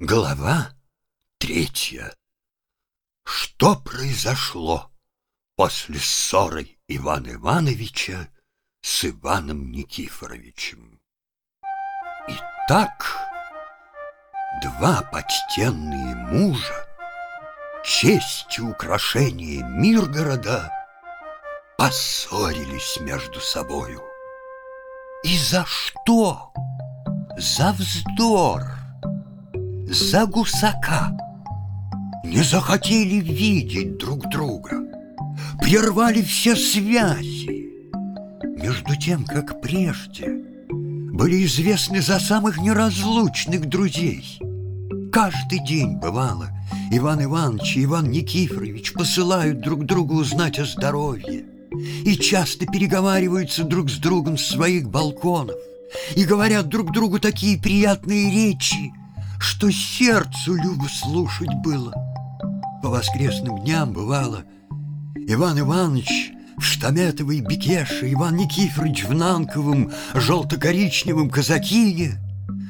Глава третья. Что произошло после ссоры Ивана Ивановича с Иваном Никифоровичем? Итак, два почтенные мужа, честь и украшение Миргорода, поссорились между собою. И за что? За вздор за гусака. Не захотели видеть друг друга, прервали все связи. Между тем, как прежде, были известны за самых неразлучных друзей. Каждый день бывало, Иван Иванович и Иван Никифорович посылают друг другу узнать о здоровье и часто переговариваются друг с другом с своих балконов и говорят друг другу такие приятные речи, что сердцу любо слушать было. По воскресным дням бывало Иван Иванович в штаметовой бекеше, Иван Никифорович в нанковом желто-коричневом казакине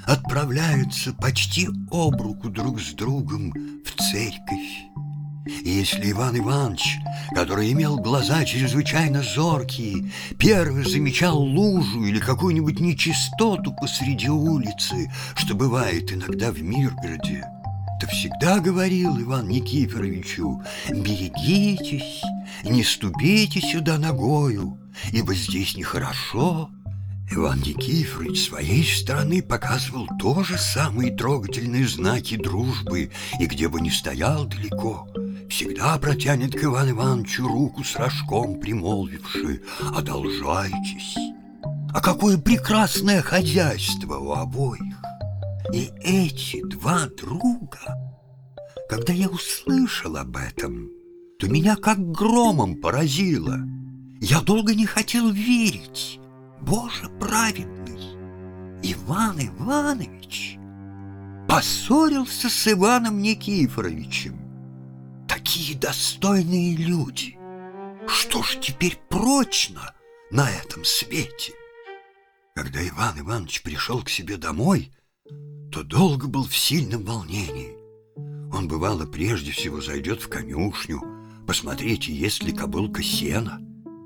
отправляются почти об руку друг с другом в церковь. И если Иван Иванович, который имел глаза чрезвычайно зоркие, первый замечал лужу или какую-нибудь нечистоту посреди улицы, что бывает иногда в Миргороде, то всегда говорил Иван Никифоровичу, «Берегитесь, не ступите сюда ногою, ибо здесь нехорошо». Иван Никифорович своей стороны показывал тоже самые трогательные знаки дружбы, и где бы ни стоял далеко – всегда протянет к Ивану Ивановичу руку с рожком, примолвивши «Одолжайтесь». А какое прекрасное хозяйство у обоих! И эти два друга, когда я услышал об этом, то меня как громом поразило. Я долго не хотел верить. Боже праведный! Иван Иванович поссорился с Иваном Никифоровичем такие достойные люди. Что ж теперь прочно на этом свете? Когда Иван Иванович пришел к себе домой, то долго был в сильном волнении. Он, бывало, прежде всего зайдет в конюшню, посмотреть, есть ли кобылка сена.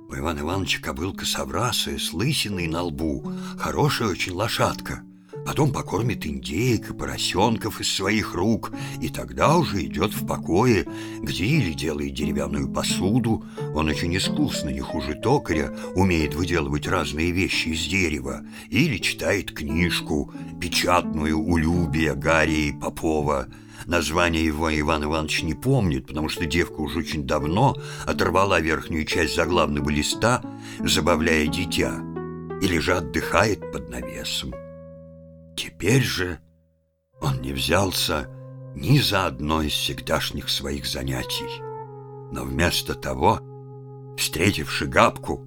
У Ивана Ивановича кобылка соврасая, с лысиной на лбу, хорошая очень лошадка — потом покормит индейок и поросенков из своих рук, и тогда уже идет в покое, где или делает деревянную посуду, он очень искусно, не хуже токаря, умеет выделывать разные вещи из дерева, или читает книжку, печатную у Любия, Гарри Попова, Название его Иван Иванович не помнит, потому что девка уже очень давно оторвала верхнюю часть заглавного листа, забавляя дитя, или же отдыхает под навесом. Теперь же он не взялся ни за одно из всегдашних своих занятий, но вместо того, встретивши Габку,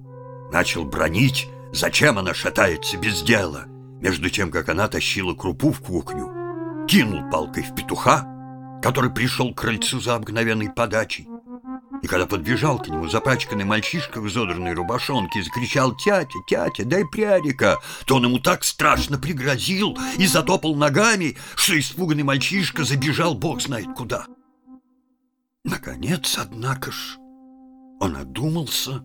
начал бронить, зачем она шатается без дела, между тем, как она тащила крупу в кухню, кинул палкой в петуха, который пришел к крыльцу за обыкновенной подачей, и когда подбежал к нему запачканный мальчишка в изодранной рубашонке и закричал «Тятя, тятя, дай прядика!», то он ему так страшно пригрозил и затопал ногами, что испуганный мальчишка забежал бог знает куда. Наконец, однако ж, он одумался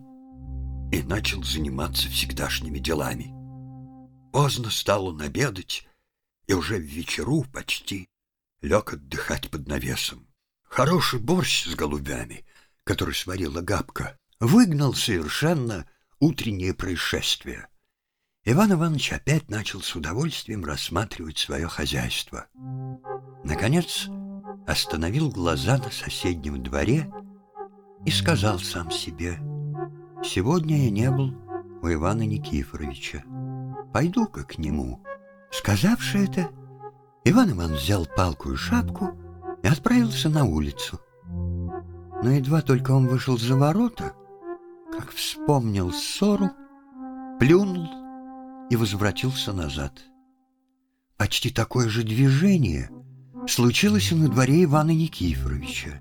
и начал заниматься всегдашними делами. Поздно стал он обедать, и уже в вечеру почти лег отдыхать под навесом. Хороший борщ с голубями — который сварила Габка, выгнал совершенно утреннее происшествие. Иван Иванович опять начал с удовольствием рассматривать свое хозяйство. Наконец остановил глаза на соседнем дворе и сказал сам себе, «Сегодня я не был у Ивана Никифоровича. Пойду-ка к нему». Сказавши это, Иван Иванович взял палку и шапку и отправился на улицу. Но едва только он вышел за ворота, как вспомнил ссору, плюнул и возвратился назад. Почти такое же движение случилось и на дворе Ивана Никифоровича.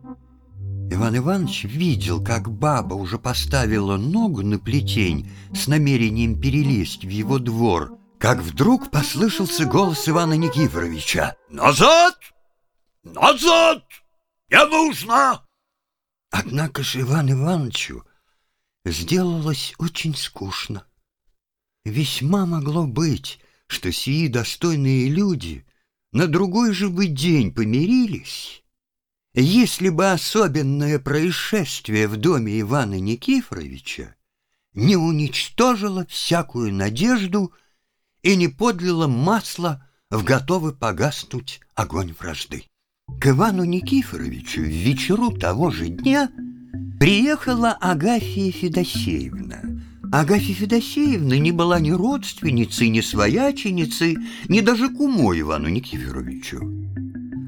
Иван Иванович видел, как баба уже поставила ногу на плетень с намерением перелезть в его двор, как вдруг послышался голос Ивана Никифоровича. «Назад! «Назад! Не нужно!» Однако же Иван Ивановичу сделалось очень скучно. Весьма могло быть, что сии достойные люди на другой же бы день помирились, если бы особенное происшествие в доме Ивана Никифоровича не уничтожило всякую надежду и не подлило масла в готовый погаснуть огонь вражды. К Ивану Никифоровичу в вечеру того же дня приехала Агафья Федосеевна. Агафья Федосеевна не была ни родственницей, ни свояченицей, ни даже кумой Ивану Никифоровичу.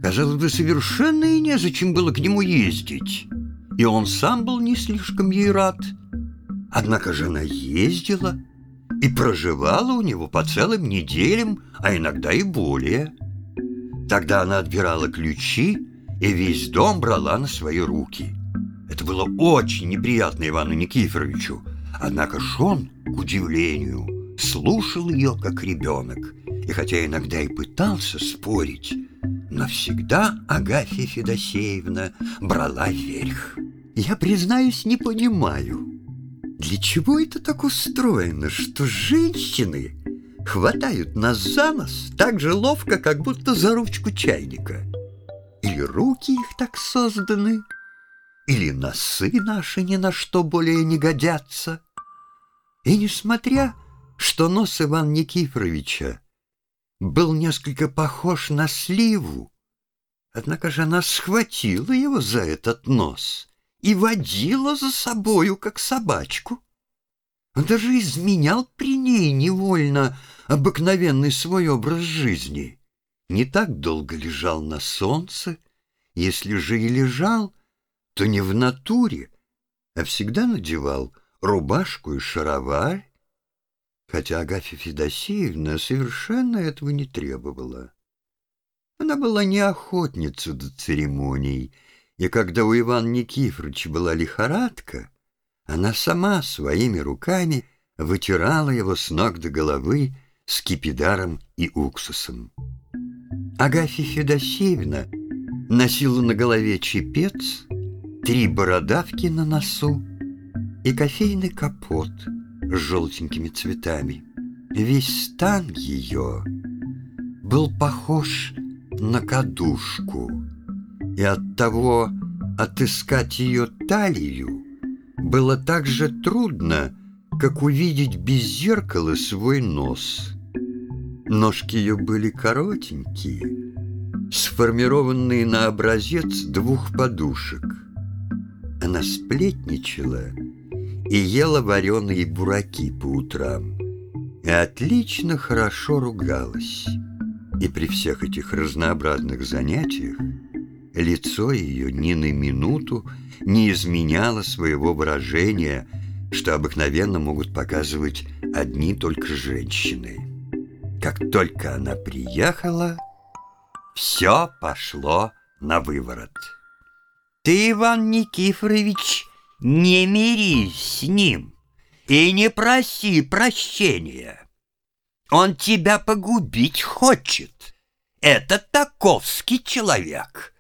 Казалось бы, совершенно и незачем было к нему ездить. И он сам был не слишком ей рад. Однако жена ездила и проживала у него по целым неделям, а иногда и более. Тогда она отбирала ключи и весь дом брала на свои руки. Это было очень неприятно Ивану Никифоровичу, однако ж он, к удивлению, слушал ее как ребенок, и хотя иногда и пытался спорить, но всегда Агафья Федосеевна брала верх. Я, признаюсь, не понимаю, для чего это так устроено, что женщины хватают нас за нос так же ловко, как будто за ручку чайника. Или руки их так созданы, или носы наши ни на что более не годятся. И несмотря, что нос Ивана Никифоровича был несколько похож на сливу, однако же она схватила его за этот нос и водила за собою, как собачку. Он даже изменял при ней невольно обыкновенный свой образ жизни. Не так долго лежал на солнце, если же и лежал, то не в натуре, а всегда надевал рубашку и шароварь, хотя Агафья Федосеевна совершенно этого не требовала. Она была не охотница до церемоний, и когда у Ивана Никифоровича была лихорадка, она сама своими руками вытирала его с ног до головы скипидаром и уксусом. Агафья Федосеевна носила на голове чепец, три бородавки на носу и кофейный капот с желтенькими цветами. Весь стан ее был похож на кадушку, и от того отыскать ее талию было так же трудно, как увидеть без зеркала свой нос. Ножки ее были коротенькие, сформированные на образец двух подушек. Она сплетничала и ела вареные бураки по утрам, и отлично хорошо ругалась. И при всех этих разнообразных занятиях лицо ее ни на минуту не изменяло своего выражения, что обыкновенно могут показывать одни только женщины. Как только она приехала, все пошло на выворот. «Ты, Иван Никифорович, не мирись с ним и не проси прощения. Он тебя погубить хочет. Это таковский человек.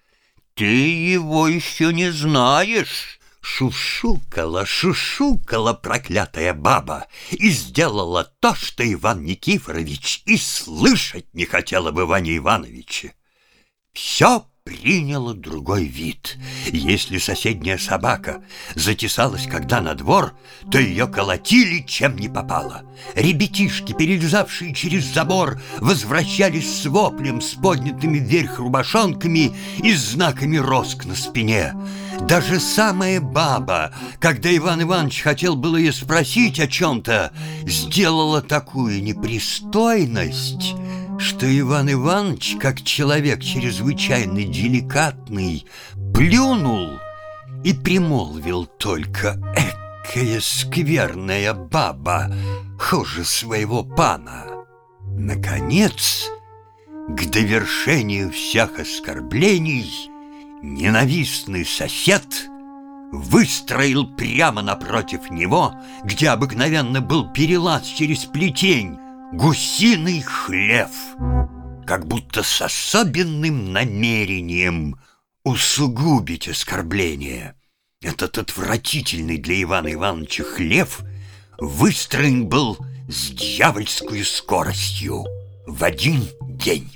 Ты его еще не знаешь». Шушукала, шушукала проклятая баба и сделала то, что Иван Никифорович и слышать не хотел об Иване Ивановиче. Все приняло другой вид. Если соседняя собака затесалась когда на двор, то ее колотили чем не попало. Ребятишки, перелезавшие через забор, возвращались с воплем, с поднятыми вверх рубашонками и знаками роск на спине. Даже самая баба, когда Иван Иванович хотел было ее спросить о чем-то, сделала такую непристойность, что Иван Иванович, как человек чрезвычайно деликатный, плюнул и примолвил только «Экая скверная баба, хуже своего пана». Наконец, к довершению всех оскорблений, ненавистный сосед выстроил прямо напротив него, где обыкновенно был перелаз через плетень, гусиный хлев. как будто с особенным намерением усугубить оскорбление. Этот отвратительный для Ивана Ивановича хлев выстроен был с дьявольской скоростью в один день.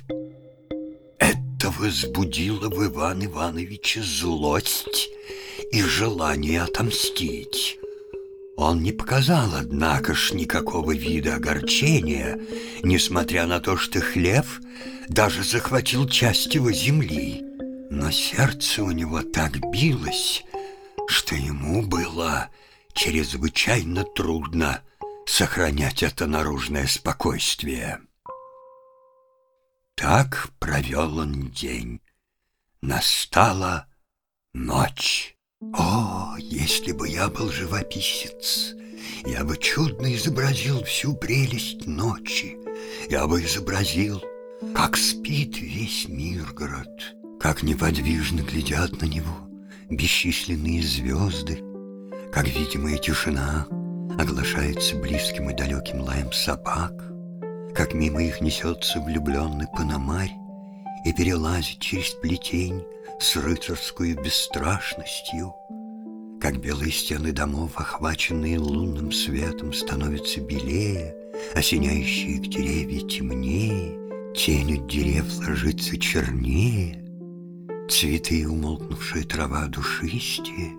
Это возбудило в Ивана Ивановича злость и желание отомстить. Он не показал, однако ж, никакого вида огорчения, несмотря на то, что хлев даже захватил часть его земли. Но сердце у него так билось, что ему было чрезвычайно трудно сохранять это наружное спокойствие. Так провел он день. Настала ночь. О, если бы я был живописец, я бы чудно изобразил всю прелесть ночи. Я бы изобразил, как спит весь Миргород, как неподвижно глядят на него бесчисленные звезды, как видимая тишина оглашается близким и далеким лаем собак, как мимо их несется влюбленный панамарь и перелазит через плетень с рыцарской бесстрашностью, как белые стены домов, охваченные лунным светом, становятся белее, осеняющие к деревья темнее, тень от дерев ложится чернее, цветы и умолкнувшая трава душистее,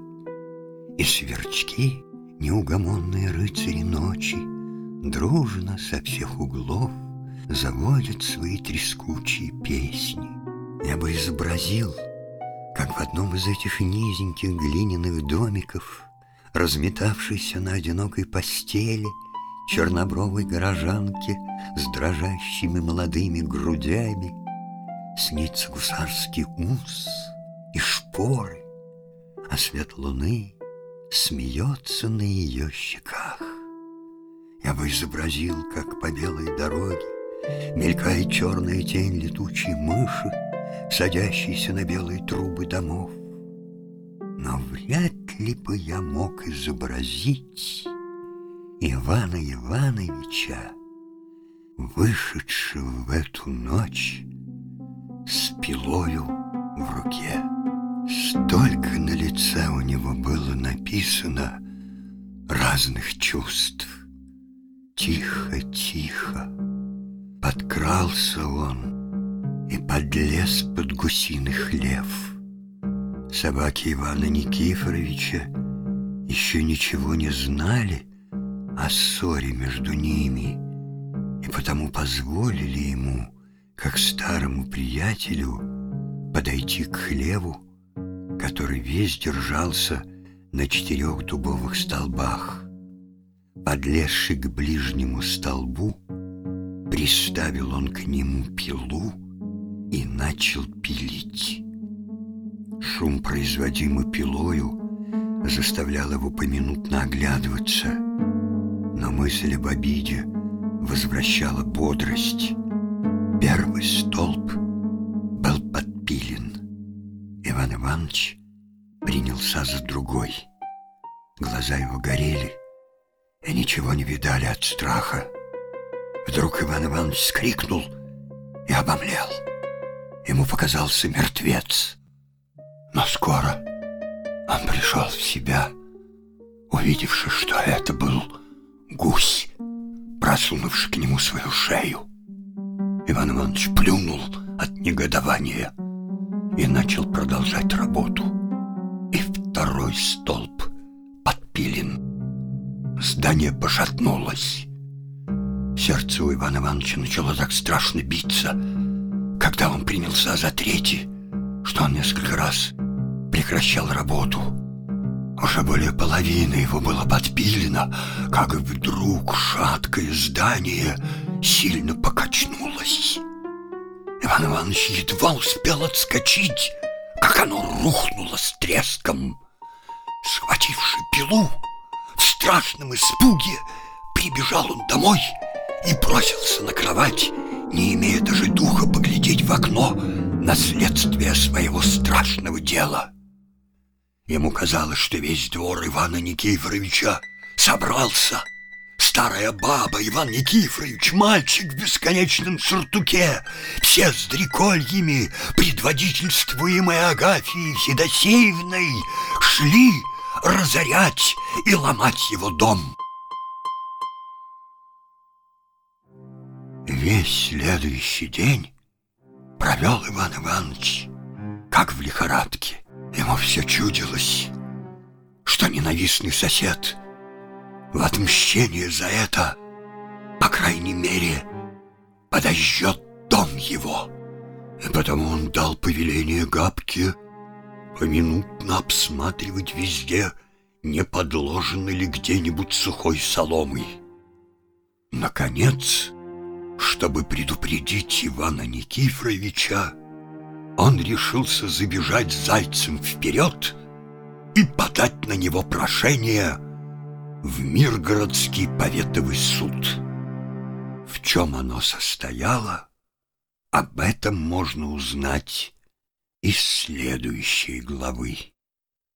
и сверчки, неугомонные рыцари ночи, дружно со всех углов заводят свои трескучие песни. Я бы изобразил как в одном из этих низеньких глиняных домиков, разметавшейся на одинокой постели, чернобровой горожанке с дрожащими молодыми грудями, снится гусарский ус и шпоры, а свет луны смеется на ее щеках. Я бы изобразил, как по белой дороге мелькает черная тень летучей мыши, садящийся на белые трубы домов. Но вряд ли бы я мог изобразить Ивана Ивановича, вышедшего в эту ночь с пилою в руке. Столько на лице у него было написано разных чувств. Тихо-тихо подкрался он и подлез под гусиный хлев. Собаки Ивана Никифоровича еще ничего не знали о ссоре между ними и потому позволили ему, как старому приятелю, подойти к хлеву, который весь держался на четырех дубовых столбах. Подлезший к ближнему столбу, приставил он к нему пилу, и начал пилить. Шум, производимый пилою, заставлял его поминутно оглядываться, но мысль об обиде возвращала бодрость. Первый столб был подпилен. Иван Иванович принялся за другой. Глаза его горели, и ничего не видали от страха. Вдруг Иван Иванович скрикнул и обомлел. Ему показался мертвец. Но скоро он пришел в себя, увидевши, что это был гусь, просунувший к нему свою шею. Иван Иванович плюнул от негодования и начал продолжать работу. И второй столб подпилен. Здание пошатнулось. Сердце у Ивана Ивановича начало так страшно биться, когда он принялся за третий, что он несколько раз прекращал работу. Уже более половины его было подпилено, как вдруг шаткое здание сильно покачнулось. Иван Иванович едва успел отскочить, как оно рухнуло с треском. Схвативши пилу, в страшном испуге прибежал он домой и бросился на кровать, не имея даже духа поглядеть в окно на следствие своего страшного дела. Ему казалось, что весь двор Ивана Никифоровича собрался, старая баба, Иван Никифорович, мальчик в бесконечном сюртуке, все с дрекольями, предводительствуемые Агафией Федосеевной, шли разорять и ломать его дом. Весь следующий день провел Иван Иванович, как в лихорадке. Ему все чудилось, что ненавистный сосед в отмщение за это, по крайней мере, подожжет дом его. И потому он дал повеление Габке поминутно обсматривать везде, не подложено ли где-нибудь сухой соломой. Наконец, чтобы предупредить Ивана Никифоровича, он решился забежать зайцем вперед и подать на него прошение в Миргородский поветовый суд. В чем оно состояло, об этом можно узнать из следующей главы.